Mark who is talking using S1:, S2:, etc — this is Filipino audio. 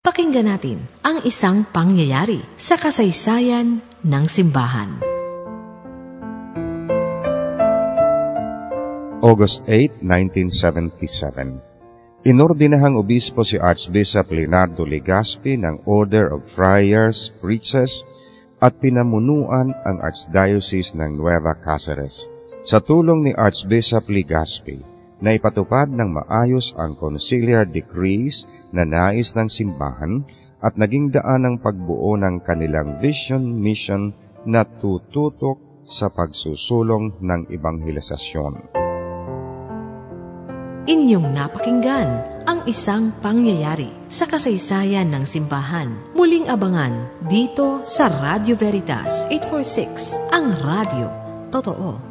S1: Pakinggan natin ang isang pangyayari sa kasaysayan ng simbahan.
S2: August 8, 1977 Inordinahang obispo si Archbishop Leonardo Legaspi ng Order of Friars, Preachers at pinamunuan ang Archdiocese ng Nueva Cáceres. Sa tulong ni Archbishop Legaspi, na ipatupad ng maayos ang conciliar decrees na nais ng simbahan at naging daan ng pagbuo ng kanilang vision mission na tututok sa pagsusulong ng ebanghelisasyon.
S1: Inyong napakinggan ang isang pangyayari sa kasaysayan ng simbahan. Muling abangan dito sa Radio Veritas 846, ang radio. Totoo.